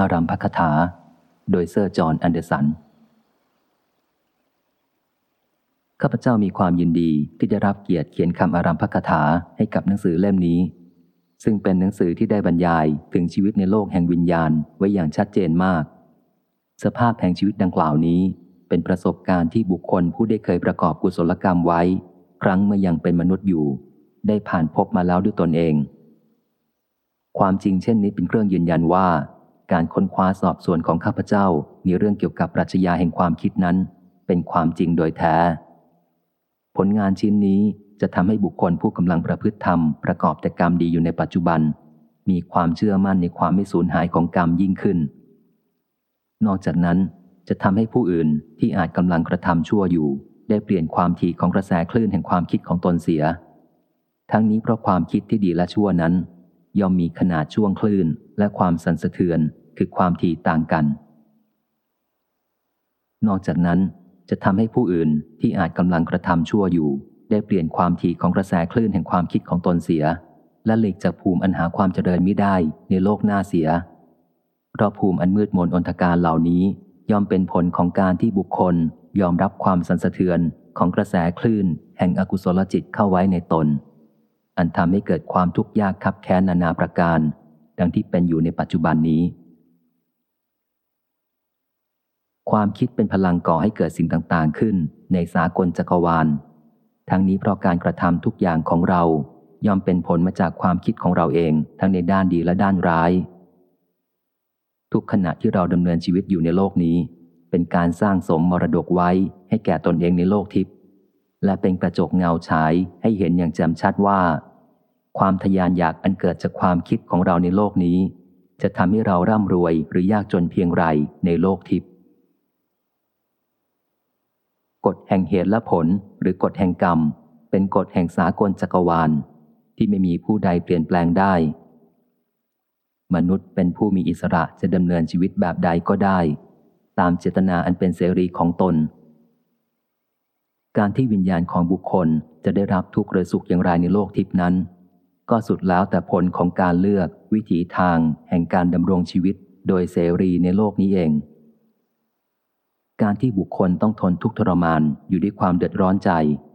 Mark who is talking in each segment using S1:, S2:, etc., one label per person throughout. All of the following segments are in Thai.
S1: อารัมพคถา โดยเซอร์จอห์นแอนเดอร์สัน ข้าพเจ้ามีความยินดีที่จะรับเกียรติเขียนคำอารัมพคถาให้กับหนังสือเล่มนี้ ซึ่งเป็นหนังสือที่ได้บรรยายถึงชีวิตในโลกแห่งวิญญาณไว้อย่างชัดเจนมาก สภาพแห่งชีวิตดังกล่าวนี้ เป็นประสบการณ์ที่บุคคลผู้ได้เคยประกอบกุศลกรรมไว้ ครั้งเมื่อยังเป็นมนุษย์อยู่ ได้ผ่านพบมาแล้วด้วยตนเองความจริงเช่นนี้เป็นเครื่องยืนยันว่า การค้นคว้าสอบสวนของข้าพเจ้าในเรื่องเกี่ยวกับปรัชญาแห่งความคิดนั้น เป็นความจริงโดยแท้ ผลงานชิ้นนี้จะทำให้บุคคลผู้กำลังประพฤติธรรมประกอบแต่กรรมดีอยู่ในปัจจุบัน มีความเชื่อมั่นในความไม่สูญหายของกรรมยิ่งขึ้น นอกจากนั้นจะทำให้ผู้อื่นที่อาจกำลังกระทำชั่วอยู่ ได้เปลี่ยนความถี่ของกระแสคลื่นแห่งความคิดของตนเสีย ทั้งนี้เพราะความคิดที่ดีและชั่วนั้น ย่อมมีขนาดช่วงคลื่นและความสั่นสะเทือนคือความถี่ต่างกัน นอกจากนั้นจะทำให้ผู้อื่นที่อาจกำลังกระทำชั่วอยู่ ได้เปลี่ยนความถี่ของกระแสคลื่นแห่งความคิดของตนเสีย และหลีกจากภูมิอันหาความเจริญไม่ได้ในโลกหน้าเสียเพราะภูมิอันมืดมนอนทการเหล่านี้ย่อมเป็นผลของการที่บุคคลยอมรับความสันสะเทือนของกระแสคลื่น แห่งอกุศลจิตเข้าไว้ในตน อันทำให้เกิดความทุกข์ยากคับแค้นนานาประการ ดังที่เป็นอยู่ในปัจจุบันนี้ ความคิดเป็นพลังก่อให้เกิดสิ่งต่างๆขึ้นในสากลจักรวาล ทั้งนี้เพราะการกระทำทุกอย่างของเราย่อมเป็นผลมาจากความคิดของเราเองทั้งในด้านดีและด้านร้าย ทุกขณะที่เราดำเนินชีวิตอยู่ในโลกนี้ เป็นการสร้างสมมรดกไว้ให้แก่ตนเองในโลกทิพย์และเป็นกระจกเงาฉายให้เห็นอย่างแจ่มชัดว่า ความทยานอยากอันเกิดจากความคิดของเราในโลกนี้ จะทำให้เราร่ำรวยหรือยากจนเพียงไรในโลกทิพย์กฎแห่งเหตุและผลหรือกฎแห่งกรรม เป็นกฎแห่งสากลจักรวาล ที่ไม่มีผู้ใดเปลี่ยนแปลงได้ มนุษย์เป็นผู้มีอิสระจะดำเนินชีวิตแบบใดก็ได้ ตามเจตนาอันเป็นเสรีของตน การที่วิญญาณของบุคคลจะได้รับทุกข์หรือสุขอย่างไรในโลกทิพนั้น ก็สุดแล้วแต่ผลของการเลือกวิถีทางแห่งการดำรงชีวิตโดยเสรีในโลกนี้เอง การที่บุคคลต้องทนทุกข์ทรมานอยู่ด้วยความเดือดร้อนใจ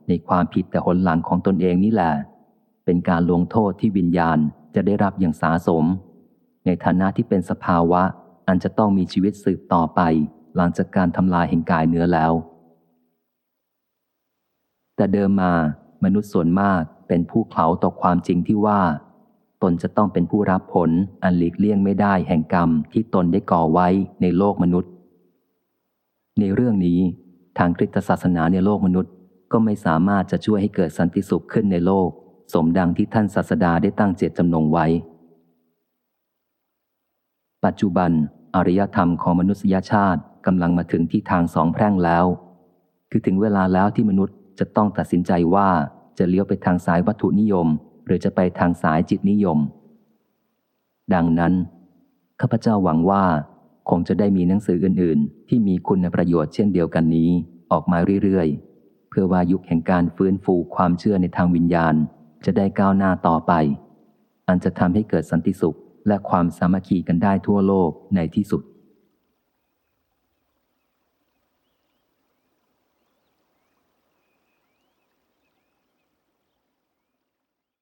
S1: ในความผิดแต่หนหลังของตนเองนี่แหละ เป็นการลงโทษที่วิญญาณจะได้รับอย่างสาสม ในฐานะที่เป็นสภาวะ อันจะต้องมีชีวิตสืบต่อไป หลังจากการทำลายแห่งกายเนื้อแล้ว แต่เดิมมามนุษย์ส่วนมาก เป็นผู้เขาต่อความจริงที่ว่า ตนจะต้องเป็นผู้รับผลอันหลีกเลี่ยงไม่ได้แห่งกรรมที่ตนได้ก่อไว้ในโลกมนุษย์ ในเรื่องนี้ทางคริสตศาสนาในโลกมนุษย์ ก็ไม่สามารถจะช่วยให้เกิดสันติสุขขึ้นในโลก สมดังที่ท่านศาสดาได้ตั้งเจตจำนงไว้ ปัจจุบันอารยธรรมของมนุษยชาติกำลังมาถึงที่ทางสองแพร่งแล้ว คือถึงเวลาแล้วที่มนุษย์จะต้องตัดสินใจว่า จะเลี้ยวไปทางสายวัตถุนิยม หรือจะไปทางสายจิตนิยม ดังนั้น ข้าพเจ้าหวังว่า คงจะได้มีหนังสืออื่น ๆ ที่มีคุณประโยชน์เช่นเดียวกันนี้ออกมาเรื่อย ๆ เพื่อว่ายุคแห่งการฟื้นฟูความเชื่อในทางวิญญาณ จะได้ก้าวหน้าต่อไป อันจะทำให้เกิดสันติสุขและความสามัคคีกันได้ทั่วโลกในที่สุด